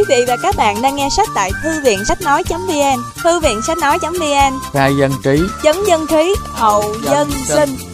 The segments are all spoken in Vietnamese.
Quý vị và các bạn đang nghe sách tại thư viện sách nói.vn, thư viện sách nói.vn, khai dân trí, chấn dân trí, hậu dân sinh.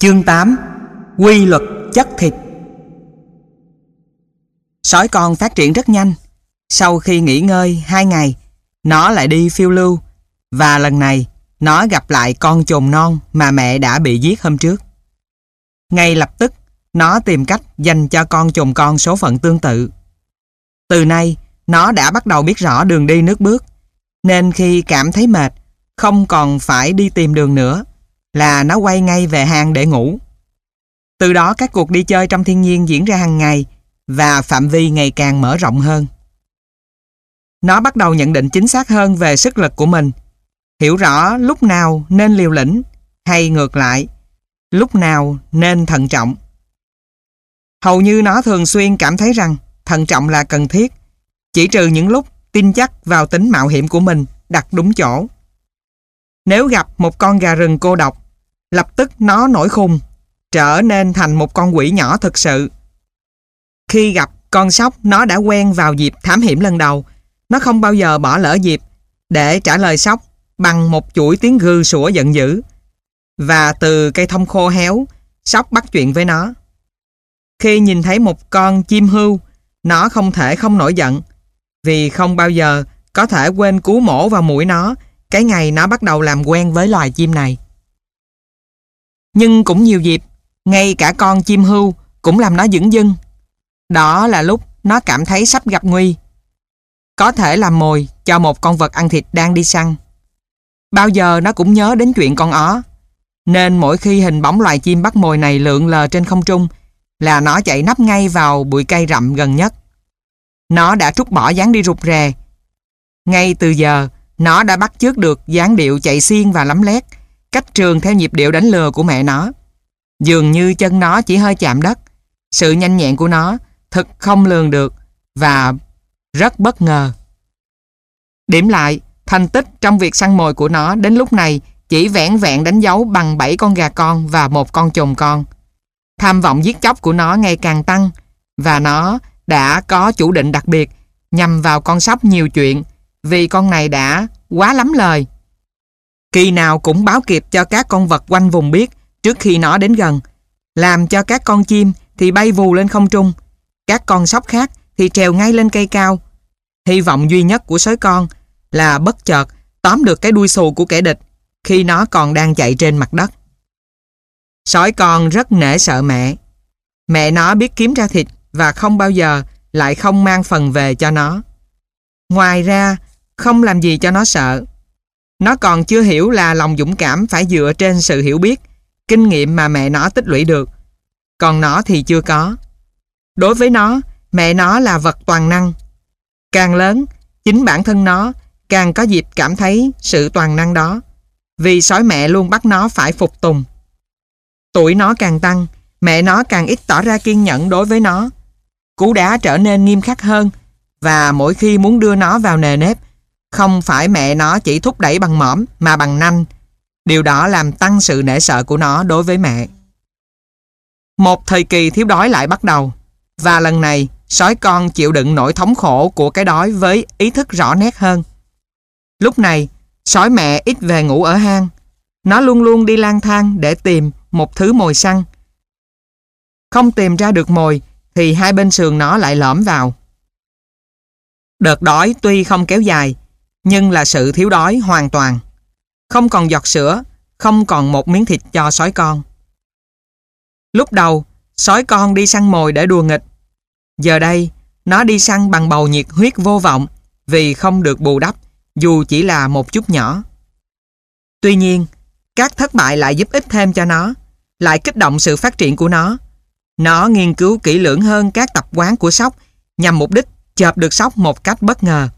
Chương 8 Quy luật chất thịt Sói con phát triển rất nhanh. Sau khi nghỉ ngơi 2 ngày, nó lại đi phiêu lưu và lần này nó gặp lại con chồn non mà mẹ đã bị giết hôm trước. Ngay lập tức, nó tìm cách dành cho con chồn con số phận tương tự. Từ nay, nó đã bắt đầu biết rõ đường đi nước bước, nên khi cảm thấy mệt, không còn phải đi tìm đường nữa là nó quay ngay về hang để ngủ. Từ đó các cuộc đi chơi trong thiên nhiên diễn ra hàng ngày và phạm vi ngày càng mở rộng hơn. Nó bắt đầu nhận định chính xác hơn về sức lực của mình, hiểu rõ lúc nào nên liều lĩnh hay ngược lại, lúc nào nên thận trọng. Hầu như nó thường xuyên cảm thấy rằng thận trọng là cần thiết, chỉ trừ những lúc tin chắc vào tính mạo hiểm của mình đặt đúng chỗ. Nếu gặp một con gà rừng cô độc, lập tức nó nổi khùng, trở nên thành một con quỷ nhỏ thực sự. Khi gặp con sóc, nó đã quen vào dịp thám hiểm lần đầu. Nó không bao giờ bỏ lỡ dịp để trả lời sóc bằng một chuỗi tiếng gư sủa giận dữ. Và từ cây thông khô héo, sóc bắt chuyện với nó. Khi nhìn thấy một con chim hưu, nó không thể không nổi giận, vì không bao giờ có thể quên cú mổ vào mũi nó cái ngày nó bắt đầu làm quen với loài chim này. Nhưng cũng nhiều dịp, ngay cả con chim hưu cũng làm nó dững dưng. Đó là lúc nó cảm thấy sắp gặp nguy. Có thể làm mồi cho một con vật ăn thịt đang đi săn. Bao giờ nó cũng nhớ đến chuyện con ó. Nên mỗi khi hình bóng loài chim bắt mồi này lượn lờ trên không trung là nó chạy nắp ngay vào bụi cây rậm gần nhất. Nó đã trút bỏ dáng đi rụt rè. Ngay từ giờ, nó đã bắt chước được dáng điệu chạy xiên và lắm lét, cách trường theo nhịp điệu đánh lừa của mẹ nó. Dường như chân nó chỉ hơi chạm đất. Sự nhanh nhẹn của nó thật không lường được và rất bất ngờ. Điểm lại, thành tích trong việc săn mồi của nó đến lúc này chỉ vẹn vẹn đánh dấu bằng 7 con gà con và một con chồn con. Tham vọng giết chóc của nó ngày càng tăng và nó đã có chủ định đặc biệt nhằm vào con sóc nhiều chuyện vì con này đã quá lắm lời. Kỳ nào cũng báo kịp cho các con vật quanh vùng biết trước khi nó đến gần, làm cho các con chim thì bay vù lên không trung, các con sóc khác thì trèo ngay lên cây cao. Hy vọng duy nhất của sói con là bất chợt tóm được cái đuôi xù của kẻ địch khi nó còn đang chạy trên mặt đất. Sói con rất nể sợ mẹ. Mẹ nó biết kiếm ra thịt và không bao giờ lại không mang phần về cho nó. Ngoài ra, không làm gì cho nó sợ. Nó còn chưa hiểu là lòng dũng cảm phải dựa trên sự hiểu biết, kinh nghiệm mà mẹ nó tích lũy được. Còn nó thì chưa có. Đối với nó, mẹ nó là vật toàn năng. Càng lớn, chính bản thân nó càng có dịp cảm thấy sự toàn năng đó. Vì sói mẹ luôn bắt nó phải phục tùng. Tuổi nó càng tăng, mẹ nó càng ít tỏ ra kiên nhẫn đối với nó. Cú đá trở nên nghiêm khắc hơn và mỗi khi muốn đưa nó vào nề nếp không phải mẹ nó chỉ thúc đẩy bằng mõm mà bằng nanh. Điều đó làm tăng sự nể sợ của nó đối với mẹ. Một thời kỳ thiếu đói lại bắt đầu. Và lần này, sói con chịu đựng nỗi thống khổ của cái đói với ý thức rõ nét hơn. Lúc này, sói mẹ ít về ngủ ở hang. Nó luôn luôn đi lang thang để tìm một thứ mồi săn. Không tìm ra được mồi thì hai bên sườn nó lại lõm vào. Đợt đói tuy không kéo dài nhưng là sự thiếu đói hoàn toàn. Không còn giọt sữa, không còn một miếng thịt cho sói con. Lúc đầu, sói con đi săn mồi để đùa nghịch. Giờ đây, nó đi săn bằng bầu nhiệt huyết vô vọng vì không được bù đắp, dù chỉ là một chút nhỏ. Tuy nhiên, các thất bại lại giúp ích thêm cho nó, lại kích động sự phát triển của nó. Nó nghiên cứu kỹ lưỡng hơn các tập quán của sóc nhằm mục đích chợp được sóc một cách bất ngờ.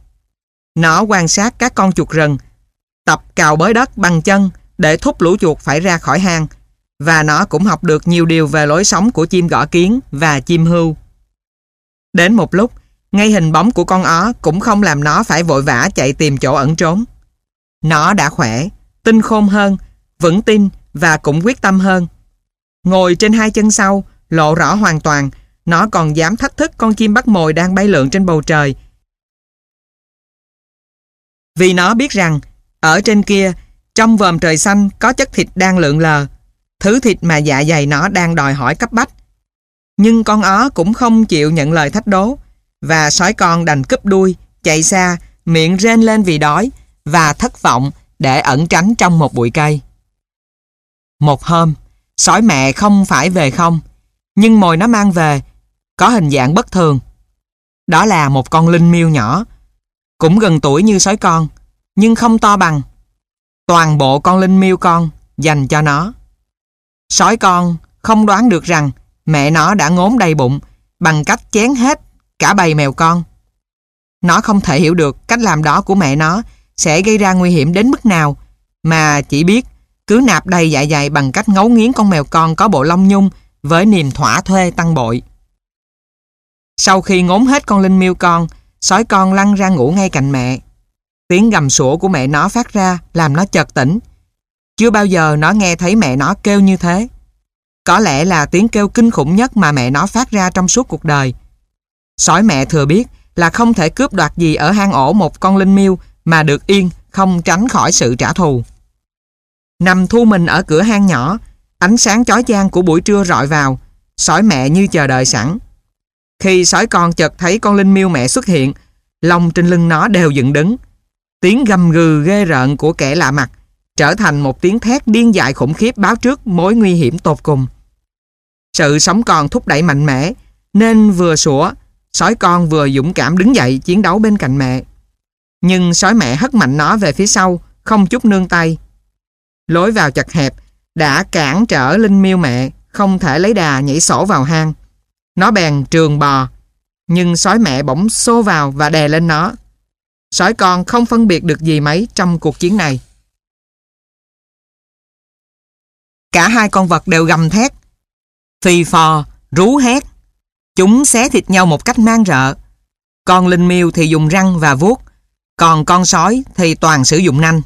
Nó quan sát các con chuột rừng, tập cào bới đất bằng chân để thúc lũ chuột phải ra khỏi hang và nó cũng học được nhiều điều về lối sống của chim gõ kiến và chim hưu. Đến một lúc, ngay hình bóng của con ó cũng không làm nó phải vội vã chạy tìm chỗ ẩn trốn. Nó đã khỏe, tinh khôn hơn, vững tin và cũng quyết tâm hơn. Ngồi trên hai chân sau, lộ rõ hoàn toàn, nó còn dám thách thức con chim bắt mồi đang bay lượn trên bầu trời. Vì nó biết rằng, ở trên kia, trong vòm trời xanh có chất thịt đang lượn lờ, thứ thịt mà dạ dày nó đang đòi hỏi cấp bách. Nhưng con ó cũng không chịu nhận lời thách đố, và sói con đành cúp đuôi, chạy xa, miệng rên lên vì đói và thất vọng để ẩn tránh trong một bụi cây. Một hôm, sói mẹ không phải về không, nhưng mồi nó mang về có hình dạng bất thường. Đó là một con linh miêu nhỏ, cũng gần tuổi như sói con, nhưng không to bằng. Toàn bộ con linh miêu con dành cho nó. Sói con không đoán được rằng mẹ nó đã ngốn đầy bụng bằng cách chén hết cả bầy mèo con. Nó không thể hiểu được cách làm đó của mẹ nó sẽ gây ra nguy hiểm đến mức nào mà chỉ biết cứ nạp đầy dạ dày bằng cách ngấu nghiến con mèo con có bộ lông nhung với niềm thỏa thuê tăng bội. Sau khi ngốn hết con linh miêu con, sói con lăn ra ngủ ngay cạnh mẹ. Tiếng gầm sủa của mẹ nó phát ra làm nó chợt tỉnh. Chưa bao giờ nó nghe thấy mẹ nó kêu như thế. Có lẽ là tiếng kêu kinh khủng nhất mà mẹ nó phát ra trong suốt cuộc đời. Sói mẹ thừa biết là không thể cướp đoạt gì ở hang ổ một con linh miêu mà được yên, không tránh khỏi sự trả thù. Nằm thu mình ở cửa hang nhỏ, ánh sáng chói chang của buổi trưa rọi vào, sói mẹ như chờ đợi sẵn. Khi sói con chợt thấy con linh miêu mẹ xuất hiện, lông trên lưng nó đều dựng đứng. Tiếng gầm gừ ghê rợn của kẻ lạ mặt trở thành một tiếng thét điên dại khủng khiếp báo trước mối nguy hiểm tột cùng. Sự sống còn thúc đẩy mạnh mẽ, nên vừa sủa, sói con vừa dũng cảm đứng dậy chiến đấu bên cạnh mẹ. Nhưng sói mẹ hất mạnh nó về phía sau, không chút nương tay. Lối vào chật hẹp, đã cản trở Linh miêu mẹ, không thể lấy đà nhảy sổ vào hang. Nó bèn trường bò, nhưng sói mẹ bỗng xô vào và đè lên nó. Sói con không phân biệt được gì mấy trong cuộc chiến này. Cả hai con vật đều gầm thét. Phì phò, rú hét. Chúng xé thịt nhau một cách mang rợ. Con linh miêu thì dùng răng và vuốt, còn con sói thì toàn sử dụng nanh.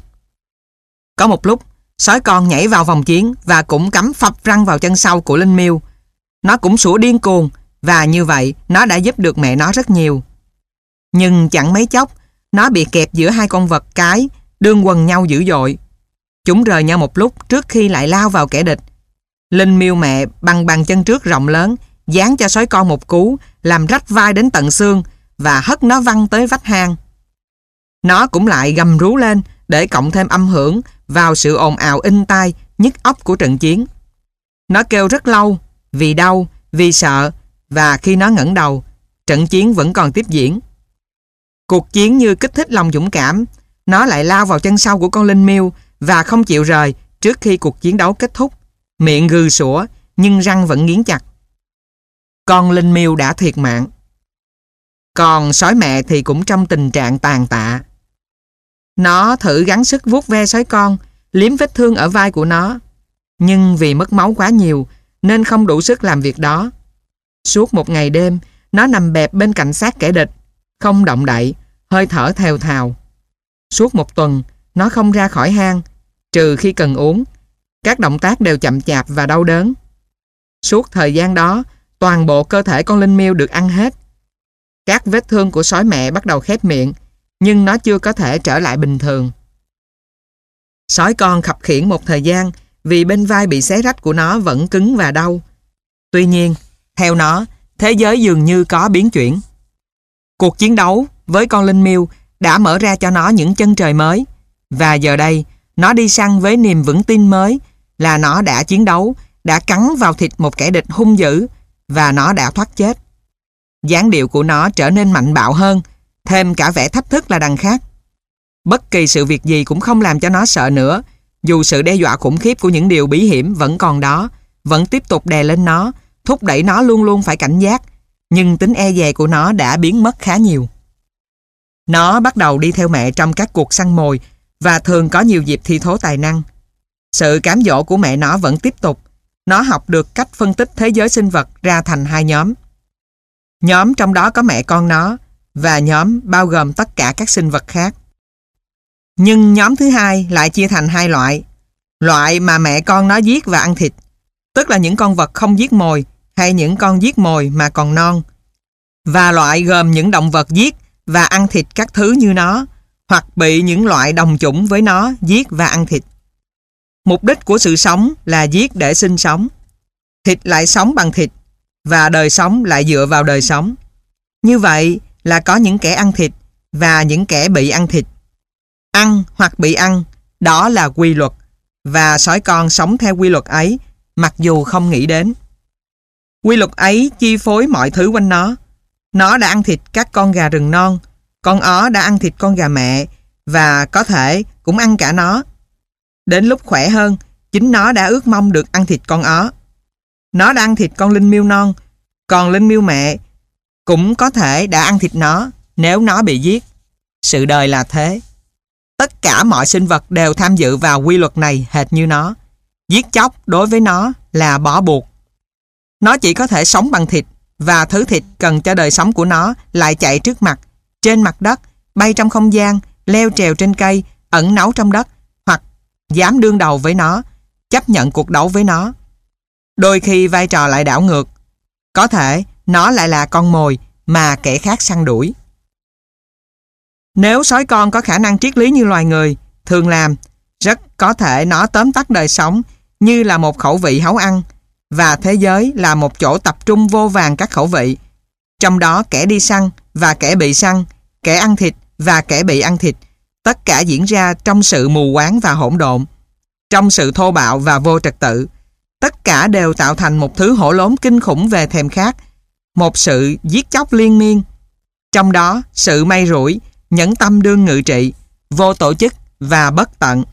Có một lúc, sói con nhảy vào vòng chiến và cũng cắm phập răng vào chân sau của linh miêu. Nó cũng sủa điên cuồng và như vậy nó đã giúp được mẹ nó rất nhiều. Nhưng chẳng mấy chốc, nó bị kẹp giữa hai con vật cái, đương quần nhau dữ dội. Chúng rời nhau một lúc trước khi lại lao vào kẻ địch. Linh miêu mẹ bằng bàn chân trước rộng lớn, dán cho sói con một cú, làm rách vai đến tận xương và hất nó văng tới vách hang. Nó cũng lại gầm rú lên để cộng thêm âm hưởng vào sự ồn ào in tai, nhức óc của trận chiến. Nó kêu rất lâu, vì đau, vì sợ, và khi nó ngẩng đầu, trận chiến vẫn còn tiếp diễn. Cuộc chiến như kích thích lòng dũng cảm, nó lại lao vào chân sau của con linh miêu và không chịu rời trước khi cuộc chiến đấu kết thúc. Miệng gừ sủa, nhưng răng vẫn nghiến chặt. Con linh miêu đã thiệt mạng. Còn sói mẹ thì cũng trong tình trạng tàn tạ. Nó thử gắng sức vuốt ve sói con, liếm vết thương ở vai của nó. Nhưng vì mất máu quá nhiều, nên không đủ sức làm việc đó. Suốt một ngày đêm, nó nằm bẹp bên cạnh xác kẻ địch, không động đậy, hơi thở thèo thào. Suốt một tuần, nó không ra khỏi hang, trừ khi cần uống. Các động tác đều chậm chạp và đau đớn. Suốt thời gian đó, toàn bộ cơ thể con linh miêu được ăn hết. Các vết thương của sói mẹ bắt đầu khép miệng, nhưng nó chưa có thể trở lại bình thường. Sói con khập khiển một thời gian vì bên vai bị xé rách của nó vẫn cứng và đau. Tuy nhiên, theo nó, thế giới dường như có biến chuyển. Cuộc chiến đấu với con linh miêu đã mở ra cho nó những chân trời mới. Và giờ đây, nó đi săn với niềm vững tin mới là nó đã chiến đấu, đã cắn vào thịt một kẻ địch hung dữ và nó đã thoát chết. dáng điệu của nó trở nên mạnh bạo hơn, thêm cả vẻ thách thức là đằng khác. Bất kỳ sự việc gì cũng không làm cho nó sợ nữa, dù sự đe dọa khủng khiếp của những điều bí hiểm vẫn còn đó, vẫn tiếp tục đè lên nó, thúc đẩy nó luôn luôn phải cảnh giác, nhưng tính e dè của nó đã biến mất khá nhiều. Nó bắt đầu đi theo mẹ trong các cuộc săn mồi và thường có nhiều dịp thi thố tài năng. Sự cám dỗ của mẹ nó vẫn tiếp tục. Nó học được cách phân tích thế giới sinh vật ra thành hai nhóm. Nhóm trong đó có mẹ con nó và nhóm bao gồm tất cả các sinh vật khác. Nhưng nhóm thứ hai lại chia thành hai loại. Loại mà mẹ con nó giết và ăn thịt, tức là những con vật không giết mồi hay những con giết mồi mà còn non. Và loại gồm những động vật giết và ăn thịt các thứ như nó, hoặc bị những loại đồng chủng với nó giết và ăn thịt. Mục đích của sự sống là giết để sinh sống. Thịt lại sống bằng thịt, và đời sống lại dựa vào đời sống. Như vậy là có những kẻ ăn thịt và những kẻ bị ăn thịt. Ăn hoặc bị ăn, đó là quy luật, và sói con sống theo quy luật ấy, mặc dù không nghĩ đến. Quy luật ấy chi phối mọi thứ quanh nó. Nó đã ăn thịt các con gà rừng non, con ó đã ăn thịt con gà mẹ và có thể cũng ăn cả nó. Đến lúc khỏe hơn, chính nó đã ước mong được ăn thịt con ó. Nó đã ăn thịt con linh miêu non, còn linh miêu mẹ cũng có thể đã ăn thịt nó nếu nó bị giết. Sự đời là thế. Tất cả mọi sinh vật đều tham dự vào quy luật này hệt như nó. Giết chóc đối với nó là bỏ buộc. Nó chỉ có thể sống bằng thịt và thứ thịt cần cho đời sống của nó lại chạy trước mặt, trên mặt đất, bay trong không gian, leo trèo trên cây, ẩn náu trong đất hoặc dám đương đầu với nó, chấp nhận cuộc đấu với nó. Đôi khi vai trò lại đảo ngược. Có thể nó lại là con mồi mà kẻ khác săn đuổi. Nếu sói con có khả năng triết lý như loài người thường làm, rất có thể nó tóm tắt đời sống như là một khẩu vị hấu ăn và thế giới là một chỗ tập trung vô vàng các khẩu vị. Trong đó kẻ đi săn và kẻ bị săn, kẻ ăn thịt và kẻ bị ăn thịt, tất cả diễn ra trong sự mù quáng và hỗn độn, trong sự thô bạo và vô trật tự. Tất cả đều tạo thành một thứ hổ lốn kinh khủng về thèm khát, một sự giết chóc liên miên. Trong đó, sự may rủi, nhẫn tâm đương ngự trị, vô tổ chức và bất tận.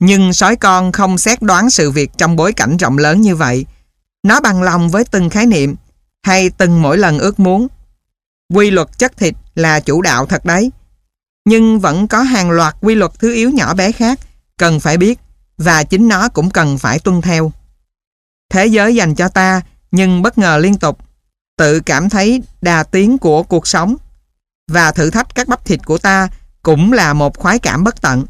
Nhưng sói con không xét đoán sự việc trong bối cảnh rộng lớn như vậy. Nó bằng lòng với từng khái niệm hay từng mỗi lần ước muốn. Quy luật chất thịt là chủ đạo thật đấy. Nhưng vẫn có hàng loạt quy luật thứ yếu nhỏ bé khác cần phải biết và chính nó cũng cần phải tuân theo. Thế giới dành cho ta nhưng bất ngờ liên tục tự cảm thấy đà tiến của cuộc sống và thử thách các bắp thịt của ta cũng là một khoái cảm bất tận.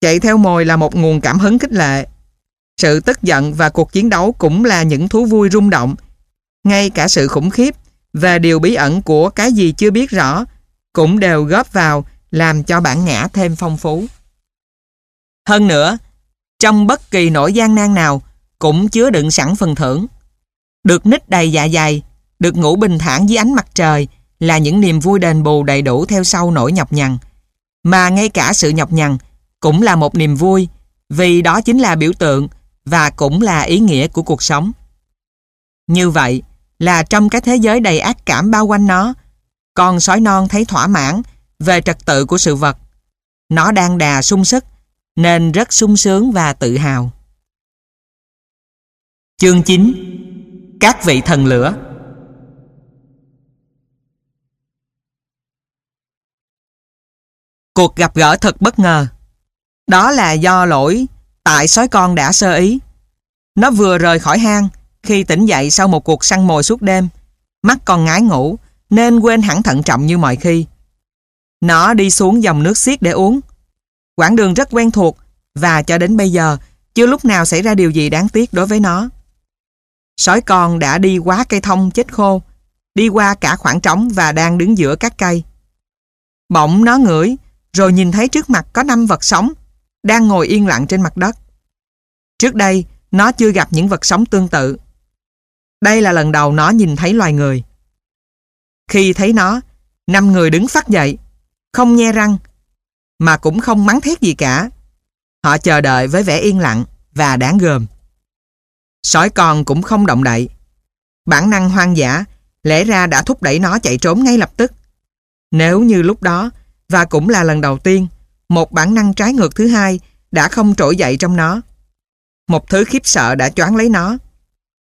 Chạy theo mồi là một nguồn cảm hứng khích lệ. Sự tức giận và cuộc chiến đấu cũng là những thú vui rung động. Ngay cả sự khủng khiếp và điều bí ẩn của cái gì chưa biết rõ cũng đều góp vào làm cho bản ngã thêm phong phú. Hơn nữa, trong bất kỳ nỗi gian nan nào cũng chứa đựng sẵn phần thưởng. Được nít đầy dạ dày, được ngủ bình thản dưới ánh mặt trời là những niềm vui đền bù đầy đủ theo sau nỗi nhọc nhằn. Mà ngay cả sự nhọc nhằn cũng là một niềm vui vì đó chính là biểu tượng và cũng là ý nghĩa của cuộc sống. Như vậy là trong cái thế giới đầy ác cảm bao quanh nó, con sói non thấy thỏa mãn về trật tự của sự vật. Nó đang đà sung sức nên rất sung sướng và tự hào. Chương 9 Các vị thần lửa Cuộc gặp gỡ thật bất ngờ. Đó là do lỗi tại sói con đã sơ ý. Nó vừa rời khỏi hang khi tỉnh dậy sau một cuộc săn mồi suốt đêm. Mắt còn ngái ngủ nên quên hẳn thận trọng như mọi khi. Nó đi xuống dòng nước xiết để uống. Quãng đường rất quen thuộc và cho đến bây giờ chưa lúc nào xảy ra điều gì đáng tiếc đối với nó. Sói con đã đi quá cây thông chết khô, đi qua cả khoảng trống và đang đứng giữa các cây. Bỗng nó ngửi, rồi nhìn thấy trước mặt có năm vật sống, đang ngồi yên lặng trên mặt đất. Trước đây, nó chưa gặp những vật sống tương tự. Đây là lần đầu nó nhìn thấy loài người. Khi thấy nó, năm người đứng phát dậy, không nhe răng, mà cũng không mắng thét gì cả. Họ chờ đợi với vẻ yên lặng và đáng gờm. Sói con cũng không động đậy. Bản năng hoang dã lẽ ra đã thúc đẩy nó chạy trốn ngay lập tức. Nếu như lúc đó, và cũng là lần đầu tiên, một bản năng trái ngược thứ hai đã không trỗi dậy trong nó. Một thứ khiếp sợ đã choáng lấy nó.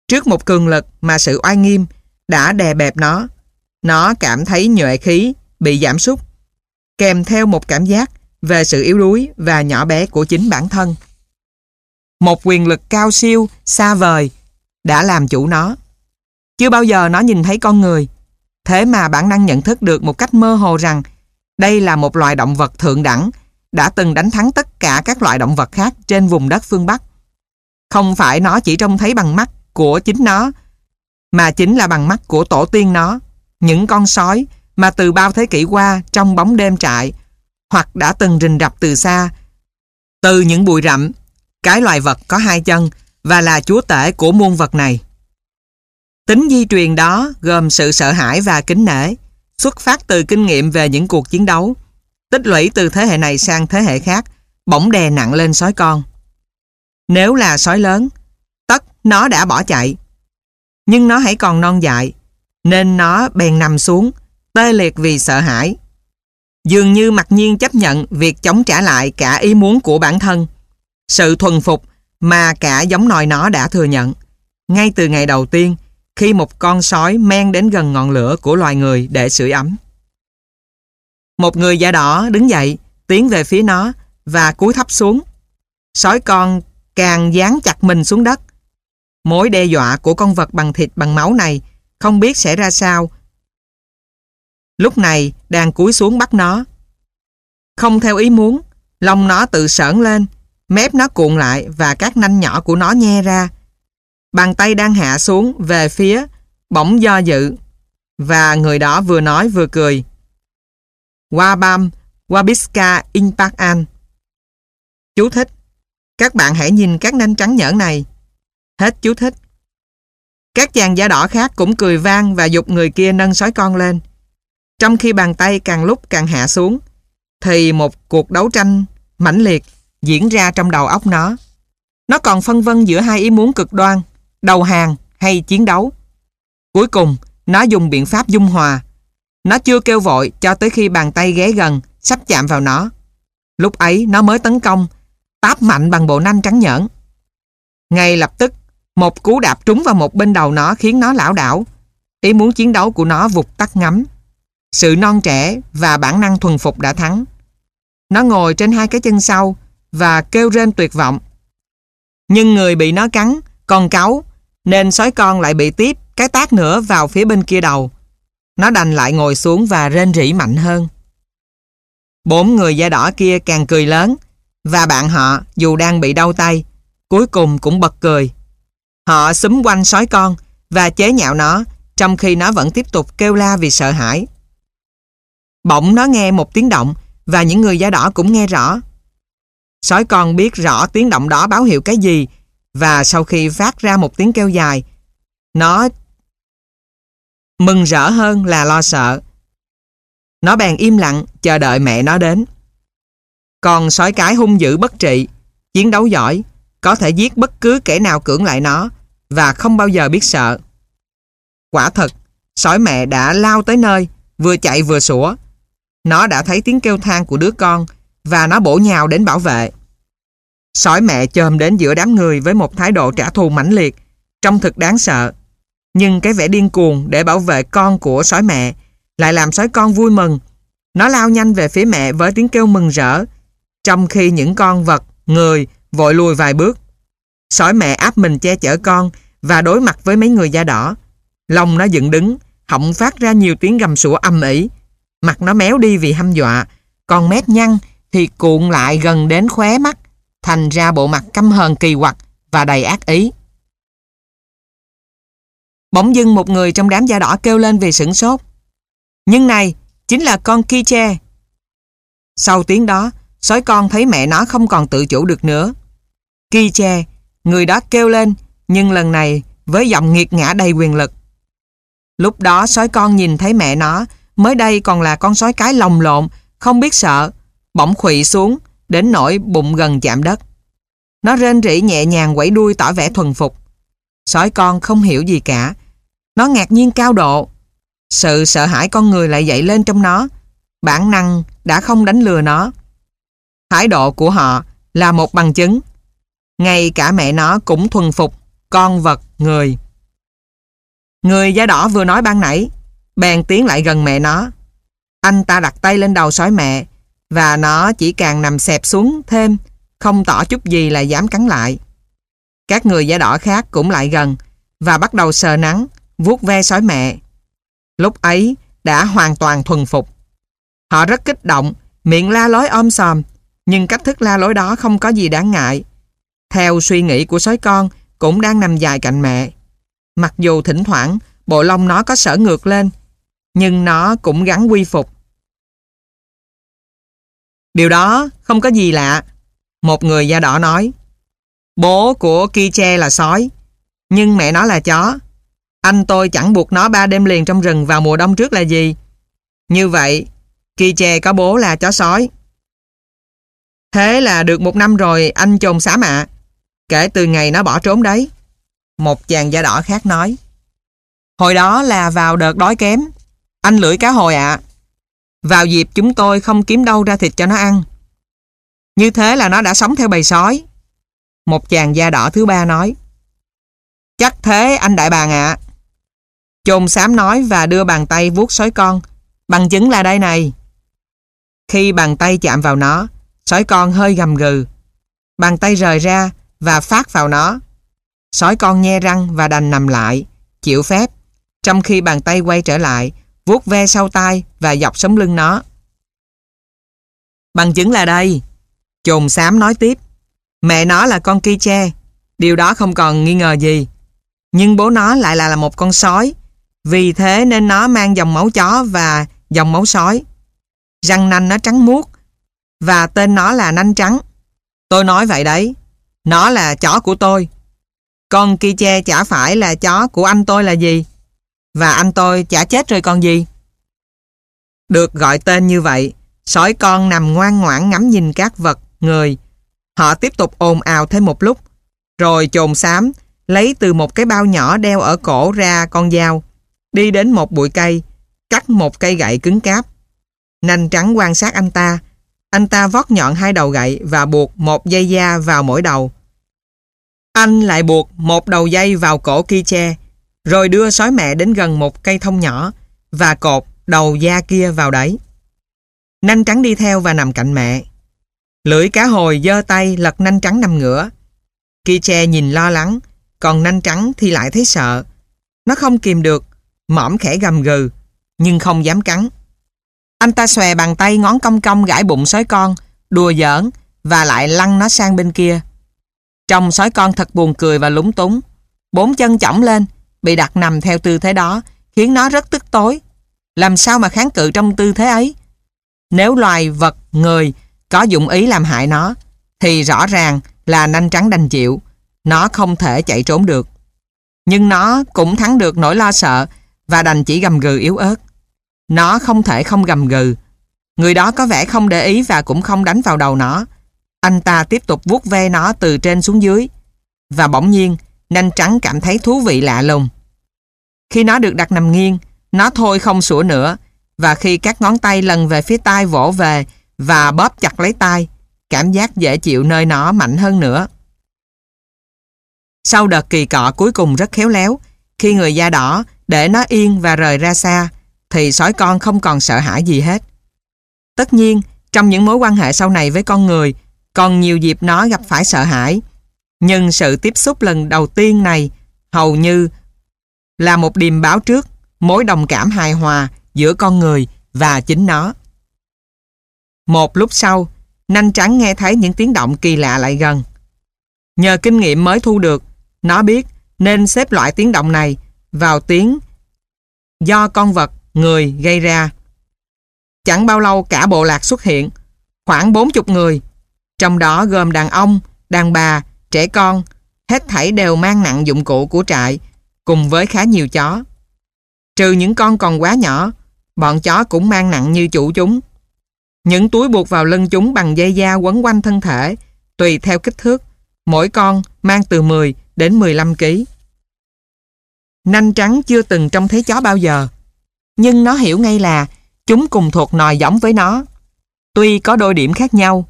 Trước một cường lực mà sự oai nghiêm đã đè bẹp nó, nó cảm thấy nhuệ khí, bị giảm sút, kèm theo một cảm giác về sự yếu đuối và nhỏ bé của chính bản thân. Một quyền lực cao siêu, xa vời đã làm chủ nó. Chưa bao giờ nó nhìn thấy con người. Thế mà bản năng nhận thức được một cách mơ hồ rằng đây là một loài động vật thượng đẳng đã từng đánh thắng tất cả các loại động vật khác trên vùng đất phương Bắc. Không phải nó chỉ trông thấy bằng mắt của chính nó, mà chính là bằng mắt của tổ tiên nó, những con sói mà từ bao thế kỷ qua trong bóng đêm trại, hoặc đã từng rình rập từ xa. Từ những bụi rậm, cái loài vật có hai chân và là chúa tể của muôn vật này. Tính di truyền đó gồm sự sợ hãi và kính nể, xuất phát từ kinh nghiệm về những cuộc chiến đấu, tích lũy từ thế hệ này sang thế hệ khác, bỗng đè nặng lên sói con. Nếu là sói lớn, tất nó đã bỏ chạy. Nhưng nó hãy còn non dại, nên nó bèn nằm xuống, tê liệt vì sợ hãi. Dường như mặc nhiên chấp nhận việc chống trả lại cả ý muốn của bản thân. Sự thuần phục mà cả giống nòi nó đã thừa nhận. Ngay từ ngày đầu tiên, khi một con sói men đến gần ngọn lửa của loài người để sưởi ấm. Một người da đỏ đứng dậy, tiến về phía nó và cúi thấp xuống. Sói con càng dán chặt mình xuống đất. Mối đe dọa của con vật bằng thịt bằng máu này không biết sẽ ra sao. Lúc này đang cúi xuống bắt nó. Không theo ý muốn, lòng nó tự sởn lên, mép nó cuộn lại và các nanh nhỏ của nó nhe ra. Bàn tay đang hạ xuống về phía, bỗng do dự. Và người đó vừa nói vừa cười. Wabam, Wabiska Inpak An. Chú thích. Các bạn hãy nhìn các nanh trắng nhẫn này. Hết chú thích. Các chàng da đỏ khác cũng cười vang và dục người kia nâng sói con lên. Trong khi bàn tay càng lúc càng hạ xuống, thì một cuộc đấu tranh mãnh liệt diễn ra trong đầu óc nó. Nó còn phân vân giữa hai ý muốn cực đoan, đầu hàng hay chiến đấu. Cuối cùng, nó dùng biện pháp dung hòa. Nó chưa kêu vội cho tới khi bàn tay ghé gần, sắp chạm vào nó. Lúc ấy nó mới tấn công, táp mạnh bằng bộ nanh trắng nhẫn. Ngay lập tức, một cú đạp trúng vào một bên đầu nó khiến nó lão đảo. Ý muốn chiến đấu của nó vụt tắt ngắm. Sự non trẻ và bản năng thuần phục đã thắng. Nó ngồi trên hai cái chân sau và kêu rên tuyệt vọng. Nhưng người bị nó cắn con cáu, nên sói con lại bị tiếp cái tác nữa vào phía bên kia đầu. Nó đành lại ngồi xuống và rên rỉ mạnh hơn. Bốn người da đỏ kia càng cười lớn, và bạn họ dù đang bị đau tay, cuối cùng cũng bật cười. Họ xúm quanh sói con và chế nhạo nó trong khi nó vẫn tiếp tục kêu la vì sợ hãi. Bỗng nó nghe một tiếng động và những người da đỏ cũng nghe rõ. Sói con biết rõ tiếng động đó báo hiệu cái gì và sau khi phát ra một tiếng kêu dài, nó mừng rỡ hơn là lo sợ. Nó bèn im lặng chờ đợi mẹ nó đến. Còn sói cái hung dữ bất trị, chiến đấu giỏi, có thể giết bất cứ kẻ nào cưỡng lại nó và không bao giờ biết sợ. Quả thật, sói mẹ đã lao tới nơi, vừa chạy vừa sủa. Nó đã thấy tiếng kêu than của đứa con và nó bổ nhào đến bảo vệ. Sói mẹ chồm đến giữa đám người với một thái độ trả thù mãnh liệt, trông thực đáng sợ. Nhưng cái vẻ điên cuồng để bảo vệ con của sói mẹ lại làm sói con vui mừng. Nó lao nhanh về phía mẹ với tiếng kêu mừng rỡ, trong khi những con vật, người vội lùi vài bước. Sói mẹ áp mình che chở con và đối mặt với mấy người da đỏ. Lòng nó dựng đứng, họng phát ra nhiều tiếng gầm sủa âm ỉ. Mặt nó méo đi vì hăm dọa, còn mép nhăn thì cuộn lại gần đến khóe mắt, thành ra bộ mặt căm hờn kỳ quặc và đầy ác ý. Bỗng dưng một người trong đám da đỏ kêu lên vì sửng sốt. Nhưng này, chính là con Kiche. Sau tiếng đó, sói con thấy mẹ nó không còn tự chủ được nữa. Kiche, người đó kêu lên, nhưng lần này với giọng nghiệt ngã đầy quyền lực. Lúc đó sói con nhìn thấy mẹ nó, mới đây còn là con sói cái lồng lộn, không biết sợ, bỗng khụy xuống, đến nỗi bụng gần chạm đất. Nó rên rỉ nhẹ nhàng quẩy đuôi tỏ vẻ thuần phục. Sói con không hiểu gì cả. Nó ngạc nhiên cao độ Sự sợ hãi con người lại dậy lên trong nó. Bản năng đã không đánh lừa nó. Thái độ của họ là một bằng chứng. Ngay cả mẹ nó cũng thuần phục con vật người. Người da đỏ vừa nói ban nãy, bèn tiến lại gần mẹ nó. Anh ta đặt tay lên đầu sói mẹ và nó chỉ càng nằm xẹp xuống thêm, không tỏ chút gì là dám cắn lại. Các người da đỏ khác cũng lại gần và bắt đầu sờ nắng, vuốt ve sói mẹ. Lúc ấy đã hoàn toàn thuần phục. Họ rất kích động, miệng la lối om sòm, nhưng cách thức la lối đó không có gì đáng ngại. Theo suy nghĩ của sói con cũng đang nằm dài cạnh mẹ. Mặc dù thỉnh thoảng bộ lông nó có sở ngược lên, nhưng nó cũng gắn quy phục. Điều đó không có gì lạ. Một người da đỏ nói. Bố của Kiche là sói, nhưng mẹ nó là chó. Anh tôi chẳng buộc nó ba đêm liền trong rừng vào mùa đông trước là gì. Như vậy, Kiche có bố là chó sói. Thế là được một năm rồi anh chồn xám ạ. Kể từ ngày nó bỏ trốn đấy. Một chàng da đỏ khác nói. Hồi đó là vào đợt đói kém. Anh lưỡi cá hồi ạ. Vào dịp chúng tôi không kiếm đâu ra thịt cho nó ăn. Như thế là nó đã sống theo bầy sói. Một chàng da đỏ thứ ba nói. Chắc thế anh đại bàng ạ. Chồn xám nói và đưa bàn tay vuốt sói con. Bằng chứng là đây này. Khi bàn tay chạm vào nó, sói con hơi gầm gừ. Bàn tay rời ra và phát vào nó. Sói con nhe răng và đành nằm lại, chịu phép, trong khi bàn tay quay trở lại, vuốt ve sau tai và dọc sống lưng nó. Bằng chứng là đây. Chồn xám nói tiếp. Mẹ nó là con kia tre Điều đó không còn nghi ngờ gì. Nhưng bố nó lại là, là một con sói. Vì thế nên nó mang dòng máu chó và dòng máu sói. Răng nanh nó trắng muốt và tên nó là nanh trắng. Tôi nói vậy đấy. Nó là chó của tôi. Con kia tre chả phải là chó của anh tôi là gì? Và anh tôi chả chết rồi còn gì? Được gọi tên như vậy, sói con nằm ngoan ngoãn ngắm nhìn các vật, người. Họ tiếp tục ồn ào thêm một lúc, rồi chồn xám, lấy từ một cái bao nhỏ đeo ở cổ ra con dao, đi đến một bụi cây, cắt một cây gậy cứng cáp. Nành trắng quan sát anh ta, anh ta vót nhọn hai đầu gậy và buộc một dây da vào mỗi đầu. Anh lại buộc một đầu dây vào cổ Kiche, rồi đưa sói mẹ đến gần một cây thông nhỏ và cột đầu da kia vào đấy. Nanh trắng đi theo và nằm cạnh mẹ. Lưỡi cá hồi giơ tay lật nanh trắng nằm ngửa. Kiche nhìn lo lắng, còn nanh trắng thì lại thấy sợ. Nó không kìm được, mõm khẽ gầm gừ, nhưng không dám cắn. Anh ta xòe bàn tay ngón cong cong gãi bụng sói con, đùa giỡn và lại lăn nó sang bên kia. Trong sói con thật buồn cười và lúng túng. Bốn chân chỏng lên, bị đặt nằm theo tư thế đó, khiến nó rất tức tối. Làm sao mà kháng cự trong tư thế ấy? Nếu loài vật, người có dụng ý làm hại nó, thì rõ ràng là nanh trắng đành chịu. Nó không thể chạy trốn được. Nhưng nó cũng thắng được nỗi lo sợ và đành chỉ gầm gừ yếu ớt. Nó không thể không gầm gừ. Người đó có vẻ không để ý và cũng không đánh vào đầu nó. Anh ta tiếp tục vuốt ve nó từ trên xuống dưới. Và bỗng nhiên, nanh trắng cảm thấy thú vị lạ lùng. Khi nó được đặt nằm nghiêng, nó thôi không sủa nữa. Và khi các ngón tay lần về phía tai vỗ về và bóp chặt lấy tai, cảm giác dễ chịu nơi nó mạnh hơn nữa. Sau đợt kỳ cọ cuối cùng rất khéo léo, khi người da đỏ để nó yên và rời ra xa, thì sói con không còn sợ hãi gì hết. Tất nhiên, trong những mối quan hệ sau này với con người, còn nhiều dịp nó gặp phải sợ hãi. Nhưng sự tiếp xúc lần đầu tiên này hầu như là một điềm báo trước mối đồng cảm hài hòa giữa con người và chính nó. Một lúc sau, nanh trắng nghe thấy những tiếng động kỳ lạ lại gần. Nhờ kinh nghiệm mới thu được, nó biết nên xếp loại tiếng động này vào tiếng do con vật, người gây ra. Chẳng bao lâu cả bộ lạc xuất hiện, khoảng 40 người, trong đó gồm đàn ông, đàn bà, trẻ con, hết thảy đều mang nặng dụng cụ của trại, cùng với khá nhiều chó. Trừ những con còn quá nhỏ, bọn chó cũng mang nặng như chủ chúng. Những túi buộc vào lưng chúng bằng dây da quấn quanh thân thể, tùy theo kích thước, mỗi con mang từ 10 đến 15 kg. Nanh trắng chưa từng trông thấy chó bao giờ. nhưng nó hiểu ngay là chúng cùng thuộc nòi giống với nó. Tuy có đôi điểm khác nhau.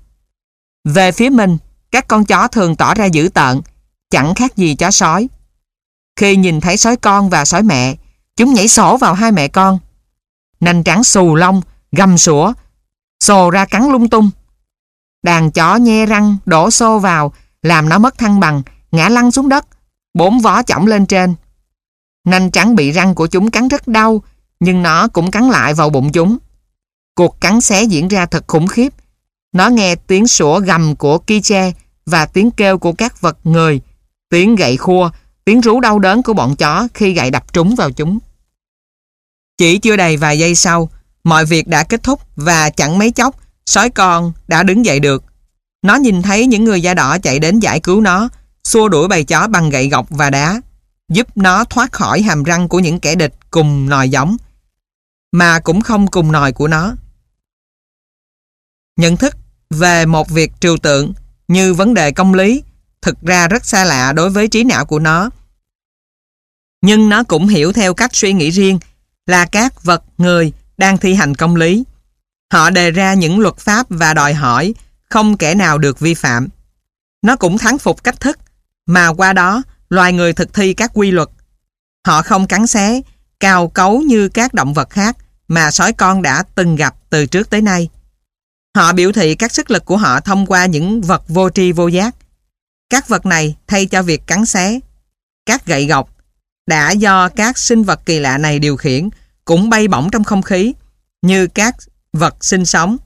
Về phía mình, các con chó thường tỏ ra dữ tợn, chẳng khác gì chó sói. Khi nhìn thấy sói con và sói mẹ, chúng nhảy sổ vào hai mẹ con. Nành trắng xù lông, gầm sủa, xồ ra cắn lung tung. Đàn chó nhe răng, đổ xô vào, làm nó mất thăng bằng, ngã lăn xuống đất, bốn vó chỏng lên trên. Nanh trắng bị răng của chúng cắn rất đau, nhưng nó cũng cắn lại vào bụng chúng. Cuộc cắn xé diễn ra thật khủng khiếp. Nó nghe tiếng sủa gầm của Kiche và tiếng kêu của các vật người, tiếng gậy khua, tiếng rú đau đớn của bọn chó khi gậy đập trúng vào chúng. Chỉ chưa đầy vài giây sau, mọi việc đã kết thúc và chẳng mấy chốc, sói con đã đứng dậy được. Nó nhìn thấy những người da đỏ chạy đến giải cứu nó, xua đuổi bầy chó bằng gậy gọc và đá, giúp nó thoát khỏi hàm răng của những kẻ địch cùng nòi giống, mà cũng không cùng nòi của nó. Nhận thức về một việc trừu tượng như vấn đề công lý thực ra rất xa lạ đối với trí não của nó. Nhưng nó cũng hiểu theo cách suy nghĩ riêng là các vật, người đang thi hành công lý. Họ đề ra những luật pháp và đòi hỏi không kẻ nào được vi phạm. Nó cũng thắng phục cách thức mà qua đó loài người thực thi các quy luật. Họ không cắn xé, cào cấu như các động vật khác mà sói con đã từng gặp từ trước tới nay. Họ biểu thị các sức lực của họ thông qua những vật vô tri vô giác. Các vật này thay cho việc cắn xé, các gậy gọc đã do các sinh vật kỳ lạ này điều khiển cũng bay bổng trong không khí như các vật sinh sống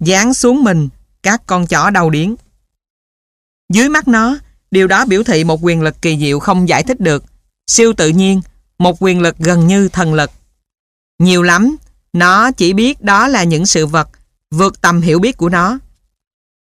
dán xuống mình các con chó đau điến. Dưới mắt nó, điều đó biểu thị một quyền lực kỳ diệu không giải thích được, siêu tự nhiên, một quyền lực gần như thần lực. Nhiều lắm, nó chỉ biết đó là những sự vật vượt tầm hiểu biết của nó.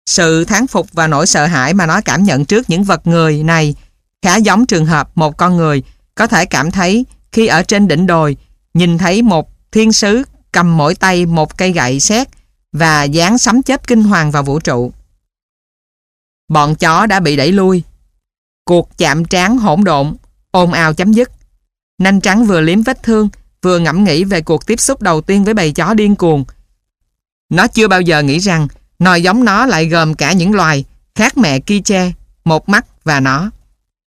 Sự thán phục và nỗi sợ hãi mà nó cảm nhận trước những vật người này khá giống trường hợp một con người có thể cảm thấy khi ở trên đỉnh đồi nhìn thấy một thiên sứ cầm mỗi tay một cây gậy sét và dán sấm chớp kinh hoàng vào vũ trụ. Bọn chó đã bị đẩy lui. Cuộc chạm trán hỗn độn, ồn ào chấm dứt. Nanh trắng vừa liếm vết thương, vừa ngẫm nghĩ về cuộc tiếp xúc đầu tiên với bầy chó điên cuồng. Nó chưa bao giờ nghĩ rằng nòi giống nó lại gồm cả những loài khác mẹ Kiche, một mắt và nó.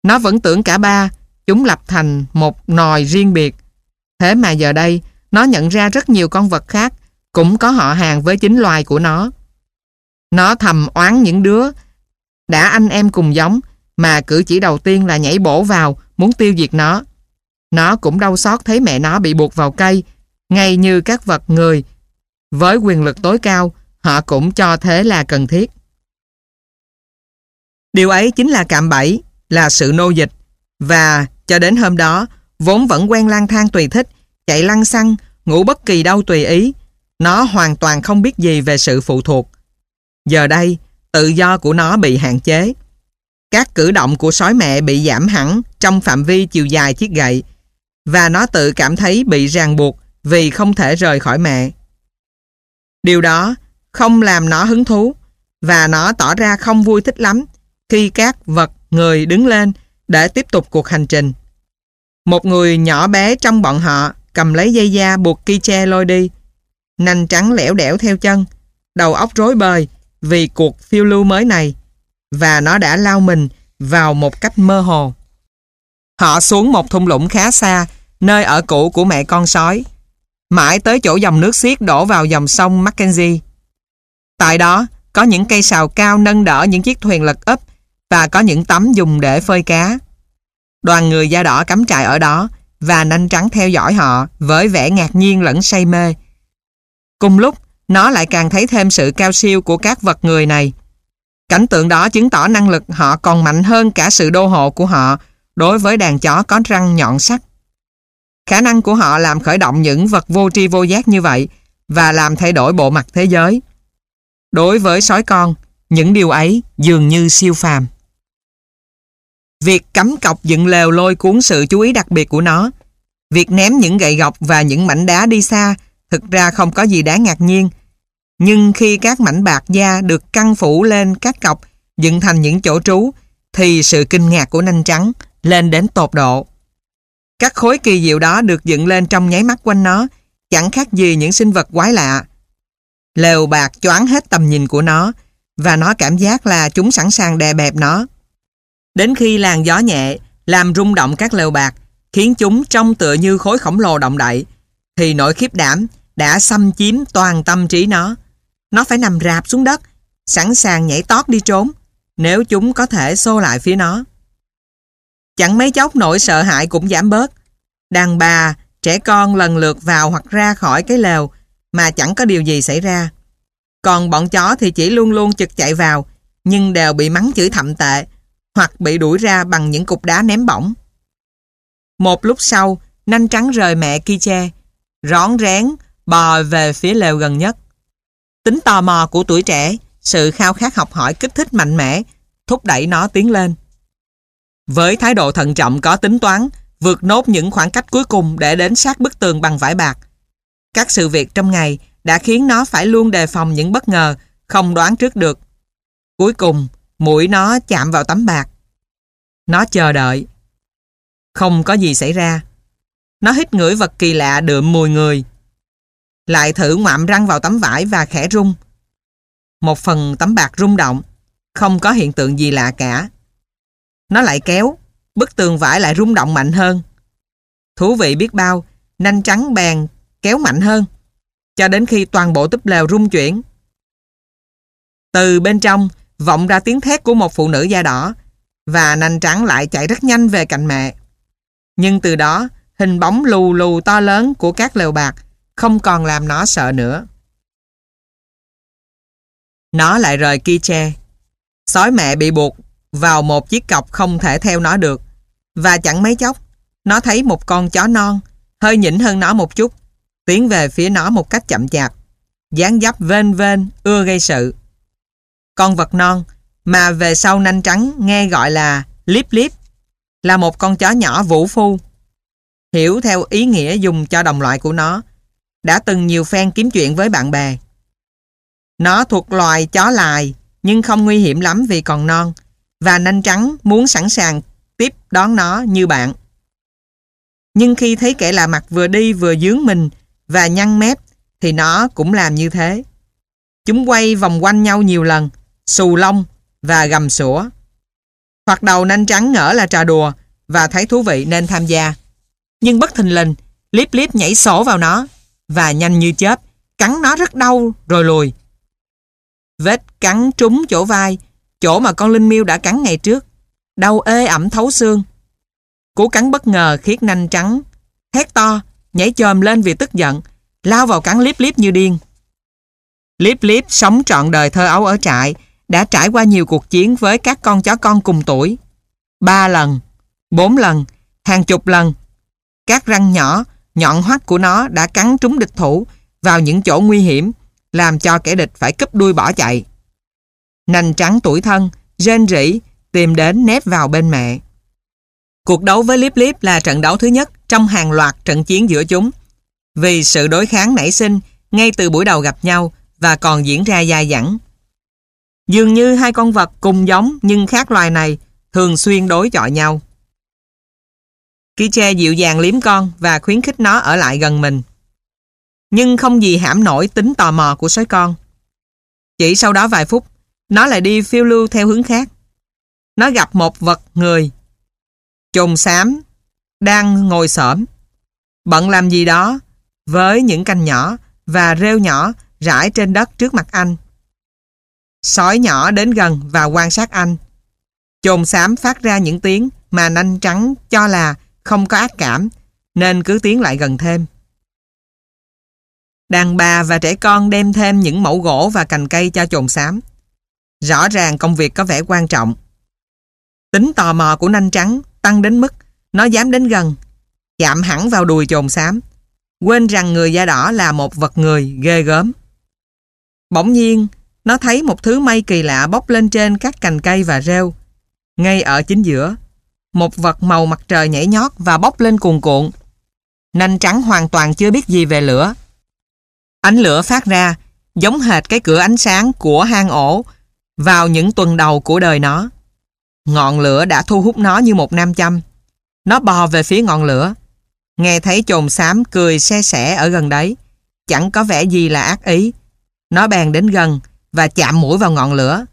Nó vẫn tưởng cả ba, chúng lập thành một nòi riêng biệt. Thế mà giờ đây, nó nhận ra rất nhiều con vật khác cũng có họ hàng với chính loài của nó. Nó thầm oán những đứa đã anh em cùng giống mà cử chỉ đầu tiên là nhảy bổ vào muốn tiêu diệt nó. Nó cũng đau xót thấy mẹ nó bị buộc vào cây ngay như các vật người với quyền lực tối cao họ cũng cho thế là cần thiết. Điều ấy chính là cạm bẫy, là sự nô dịch và cho đến hôm đó vốn vẫn quen lang thang tùy thích chạy lăn xăng, ngủ bất kỳ đâu tùy ý nó hoàn toàn không biết gì về sự phụ thuộc. Giờ đây, tự do của nó bị hạn chế. Các cử động của sói mẹ bị giảm hẳn trong phạm vi chiều dài chiếc gậy và nó tự cảm thấy bị ràng buộc vì không thể rời khỏi mẹ. Điều đó không làm nó hứng thú và nó tỏ ra không vui thích lắm khi các vật người đứng lên để tiếp tục cuộc hành trình. Một người nhỏ bé trong bọn họ cầm lấy dây da buộc Kiche lôi đi nành trắng lẻo đẻo theo chân, đầu óc rối bời vì cuộc phiêu lưu mới này và nó đã lao mình vào một cách mơ hồ. Họ xuống một thung lũng khá xa, nơi ở cũ của mẹ con sói, mãi tới chỗ dòng nước xiết đổ vào dòng sông Mackenzie. Tại đó, có những cây sào cao nâng đỡ những chiếc thuyền lật ấp và có những tấm dùng để phơi cá. Đoàn người da đỏ cắm trại ở đó và nanh trắng theo dõi họ với vẻ ngạc nhiên lẫn say mê Cùng lúc, nó lại càng thấy thêm sự cao siêu của các vật người này. Cảnh tượng đó chứng tỏ năng lực họ còn mạnh hơn cả sự đô hộ của họ đối với đàn chó có răng nhọn sắc. Khả năng của họ làm khởi động những vật vô tri vô giác như vậy và làm thay đổi bộ mặt thế giới. Đối với sói con, những điều ấy dường như siêu phàm. Việc cắm cọc dựng lều lôi cuốn sự chú ý đặc biệt của nó. Việc ném những gậy gọc và những mảnh đá đi xa thực ra không có gì đáng ngạc nhiên. Nhưng khi các mảnh bạc da được căng phủ lên các cọc dựng thành những chỗ trú, thì sự kinh ngạc của nanh trắng lên đến tột độ. Các khối kỳ diệu đó được dựng lên trong nháy mắt quanh nó, chẳng khác gì những sinh vật quái lạ. Lều bạc choáng hết tầm nhìn của nó và nó cảm giác là chúng sẵn sàng đè bẹp nó. Đến khi làn gió nhẹ làm rung động các lều bạc khiến chúng trông tựa như khối khổng lồ động đậy thì nỗi khiếp đảm đã xâm chiếm toàn tâm trí nó. Nó phải nằm rạp xuống đất sẵn sàng nhảy tót đi trốn nếu chúng có thể xô lại phía nó. Chẳng mấy chốc nỗi sợ hãi cũng giảm bớt. Đàn bà, trẻ con lần lượt vào hoặc ra khỏi cái lều mà chẳng có điều gì xảy ra. Còn bọn chó thì chỉ luôn luôn chực chạy vào nhưng đều bị mắng chửi thậm tệ hoặc bị đuổi ra bằng những cục đá ném bỏng. Một lúc sau, nanh trắng rời mẹ Kiche, rón rén bò về phía lều gần nhất. Tính tò mò của tuổi trẻ, sự khao khát học hỏi kích thích mạnh mẽ, thúc đẩy nó tiến lên. Với thái độ thận trọng có tính toán, vượt nốt những khoảng cách cuối cùng để đến sát bức tường bằng vải bạc. Các sự việc trong ngày đã khiến nó phải luôn đề phòng những bất ngờ, không đoán trước được. Cuối cùng, mũi nó chạm vào tấm bạc. Nó chờ đợi. Không có gì xảy ra. Nó hít ngửi vật kỳ lạ đượm mùi người. Lại thử ngoạm răng vào tấm vải và khẽ rung. Một phần tấm bạc rung động, không có hiện tượng gì lạ cả. Nó lại kéo, bức tường vải lại rung động mạnh hơn. Thú vị biết bao, nanh trắng bèn kéo mạnh hơn, cho đến khi toàn bộ túp lều rung chuyển. Từ bên trong, vọng ra tiếng thét của một phụ nữ da đỏ, và nành trắng lại chạy rất nhanh về cạnh mẹ. Nhưng từ đó, hình bóng lù lù to lớn của các lều bạc không còn làm nó sợ nữa. Nó lại rời Kiche. Sói mẹ bị buộc vào một chiếc cọc không thể theo nó được. Và chẳng mấy chốc, nó thấy một con chó non, hơi nhỉnh hơn nó một chút, tiến về phía nó một cách chậm chạp, dáng dấp vên vên, ưa gây sự. Con vật non, mà về sau nanh trắng nghe gọi là Lip Lip, là một con chó nhỏ vũ phu. Hiểu theo ý nghĩa dùng cho đồng loại của nó, đã từng nhiều phen kiếm chuyện với bạn bè. Nó thuộc loài chó lài, nhưng không nguy hiểm lắm vì còn non, và nanh trắng muốn sẵn sàng tiếp đón nó như bạn. Nhưng khi thấy kẻ lạ mặt vừa đi vừa dướng mình và nhăn mép thì nó cũng làm như thế. Chúng quay vòng quanh nhau nhiều lần, xù lông và gầm sủa. Hoặc đầu nanh trắng ngỡ là trò đùa và thấy thú vị nên tham gia. Nhưng bất thình lình, liếp liếp nhảy sổ vào nó và nhanh như chớp, cắn nó rất đau rồi lùi. Vết cắn trúng chỗ vai chỗ mà con linh miêu đã cắn ngày trước. Đau ê ẩm thấu xương. Cú cắn bất ngờ khiết nanh trắng, hét to, nhảy chồm lên vì tức giận, lao vào cắn Líp Líp như điên. Líp Líp sống trọn đời thơ ấu ở trại, đã trải qua nhiều cuộc chiến với các con chó con cùng tuổi. Ba lần, bốn lần, hàng chục lần. Các răng nhỏ, nhọn hoắt của nó đã cắn trúng địch thủ vào những chỗ nguy hiểm, làm cho kẻ địch phải cúp đuôi bỏ chạy. Nành trắng tuổi thân, rên rỉ, tìm đến nép vào bên mẹ. Cuộc đấu với Lip Lip là trận đấu thứ nhất trong hàng loạt trận chiến giữa chúng. Vì sự đối kháng nảy sinh ngay từ buổi đầu gặp nhau và còn diễn ra dài dẳng. Dường như hai con vật cùng giống nhưng khác loài này thường xuyên đối chọi nhau. Kiche dịu dàng liếm con và khuyến khích nó ở lại gần mình. Nhưng không gì hãm nổi tính tò mò của sói con. Chỉ sau đó vài phút, nó lại đi phiêu lưu theo hướng khác. Nó gặp một vật người. Trùng xám, đang ngồi xổm bận làm gì đó với những cành nhỏ và rêu nhỏ rải trên đất trước mặt anh. Sói nhỏ đến gần và quan sát anh. Chồn xám phát ra những tiếng mà nanh trắng cho là không có ác cảm, nên cứ tiến lại gần thêm. Đàn bà và trẻ con đem thêm những mẫu gỗ và cành cây cho chồn xám. Rõ ràng công việc có vẻ quan trọng. Tính tò mò của nanh trắng tăng đến mức nó dám đến gần, chạm hẳn vào đùi chồn xám, quên rằng người da đỏ là một vật người ghê gớm. Bỗng nhiên, nó thấy một thứ mây kỳ lạ bốc lên trên các cành cây và rêu. Ngay ở chính giữa, một vật màu mặt trời nhảy nhót và bốc lên cuồn cuộn. Nanh trắng hoàn toàn chưa biết gì về lửa. Ánh lửa phát ra giống hệt cái cửa ánh sáng của hang ổ vào những tuần đầu của đời nó. Ngọn lửa đã thu hút nó như một nam châm. Nó bò về phía ngọn lửa. Nghe thấy chồn xám cười xe xẻ ở gần đấy. chẳng có vẻ gì là ác ý. Nó bèn đến gần và chạm mũi vào ngọn lửa,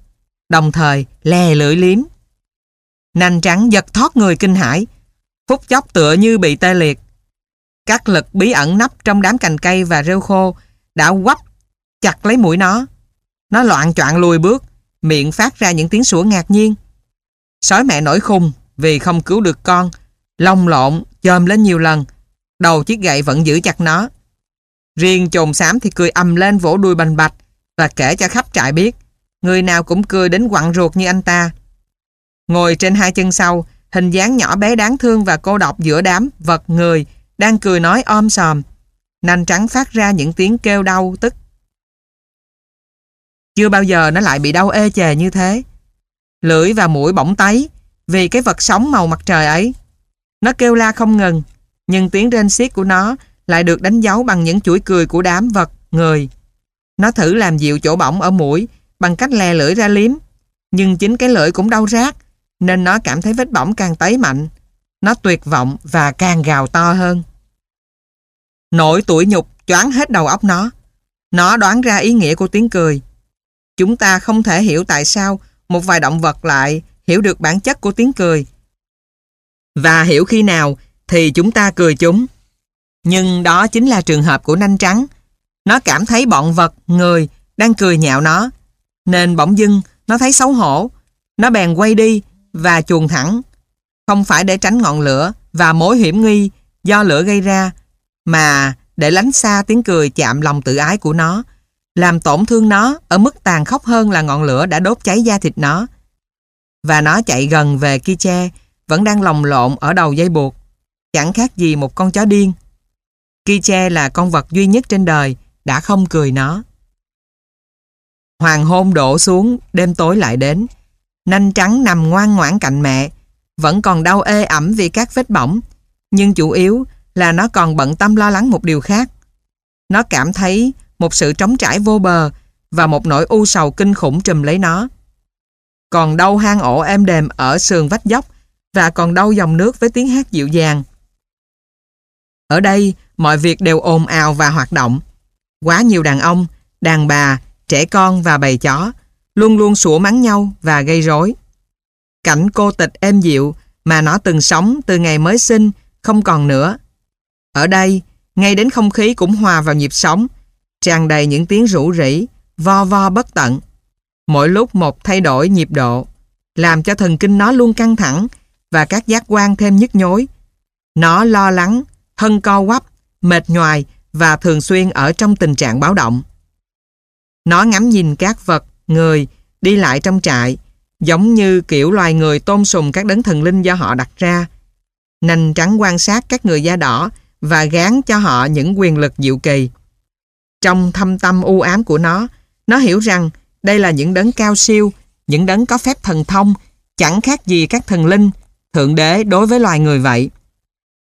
đồng thời lè lưỡi liếm. Nanh trắng giật thoát người kinh hãi, phút chốc tựa như bị tê liệt. Các lực bí ẩn nấp trong đám cành cây và rêu khô đã quắp chặt lấy mũi nó. Nó loạn choạng lùi bước, miệng phát ra những tiếng sủa ngạc nhiên. Sói mẹ nổi khùng vì không cứu được con, lông lộn, chồm lên nhiều lần, đầu chiếc gậy vẫn giữ chặt nó. Riêng chồn xám thì cười ầm lên vỗ đuôi bành bạch và kể cho khắp trại biết, người nào cũng cười đến quặn ruột như anh ta. Ngồi trên hai chân sau, hình dáng nhỏ bé đáng thương và cô độc giữa đám vật người đang cười nói om sòm. nành trắng phát ra những tiếng kêu đau tức. Chưa bao giờ nó lại bị đau ê chề như thế. Lưỡi và mũi bỗng tấy vì cái vật sống màu mặt trời ấy. Nó kêu la không ngừng, nhưng tiếng rên xiết của nó lại được đánh dấu bằng những chuỗi cười của đám vật, người. Nó thử làm dịu chỗ bỏng ở mũi bằng cách lè lưỡi ra liếm. Nhưng chính cái lưỡi cũng đau rát, nên nó cảm thấy vết bỏng càng tấy mạnh. Nó tuyệt vọng và càng gào to hơn. Nỗi tuổi nhục choáng hết đầu óc nó. Nó đoán ra ý nghĩa của tiếng cười. Chúng ta không thể hiểu tại sao một vài động vật lại hiểu được bản chất của tiếng cười. Và hiểu khi nào thì chúng ta cười chúng. Nhưng đó chính là trường hợp của nanh trắng. Nó cảm thấy bọn vật, người đang cười nhạo nó. Nên bỗng dưng nó thấy xấu hổ. Nó bèn quay đi và chuồn thẳng. Không phải để tránh ngọn lửa và mối hiểm nguy do lửa gây ra, mà để lánh xa tiếng cười chạm lòng tự ái của nó, làm tổn thương nó ở mức tàn khốc hơn là ngọn lửa đã đốt cháy da thịt nó. Và nó chạy gần về Kiche, vẫn đang lồng lộn ở đầu dây buộc, chẳng khác gì một con chó điên. Kiche là con vật duy nhất trên đời đã không cười nó. Hoàng hôn đổ xuống, đêm tối lại đến. Nanh trắng nằm ngoan ngoãn cạnh mẹ, vẫn còn đau ê ẩm vì các vết bỏng, nhưng chủ yếu là nó còn bận tâm lo lắng một điều khác. Nó cảm thấy một sự trống trải vô bờ và một nỗi u sầu kinh khủng trùm lấy nó. Còn đau hang ổ êm đềm ở sườn vách dốc và còn đau dòng nước với tiếng hát dịu dàng. Ở đây, mọi việc đều ồn ào và hoạt động. Quá nhiều đàn ông, đàn bà, trẻ con và bầy chó luôn luôn sủa mắng nhau và gây rối. Cảnh cô tịch êm dịu mà nó từng sống từ ngày mới sinh không còn nữa. Ở đây, ngay đến không khí cũng hòa vào nhịp sống, tràn đầy những tiếng rủ rỉ, vo vo bất tận. Mỗi lúc một thay đổi nhịp độ, làm cho thần kinh nó luôn căng thẳng và các giác quan thêm nhức nhối. Nó lo lắng, thân co quắp, mệt nhoài và thường xuyên ở trong tình trạng báo động. Nó ngắm nhìn các vật, người đi lại trong trại, giống như kiểu loài người tôn sùng các đấng thần linh do họ đặt ra. Nành trắng quan sát các người da đỏ và gán cho họ những quyền lực diệu kỳ. Trong thâm tâm u ám của nó, nó hiểu rằng đây là những đấng cao siêu, những đấng có phép thần thông, chẳng khác gì các thần linh, thượng đế đối với loài người vậy.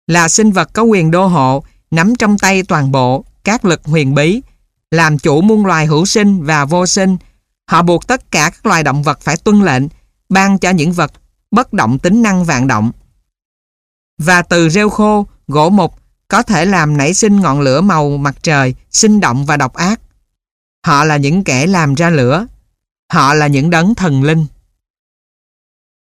Là sinh vật có quyền đô hộ, nắm trong tay toàn bộ các lực huyền bí, làm chủ muôn loài hữu sinh và vô sinh. Họ buộc tất cả các loài động vật phải tuân lệnh, ban cho những vật bất động tính năng vạn động. Và từ rêu khô, gỗ mục có thể làm nảy sinh ngọn lửa màu mặt trời, sinh động và độc ác. Họ là những kẻ làm ra lửa. Họ là những đấng thần linh.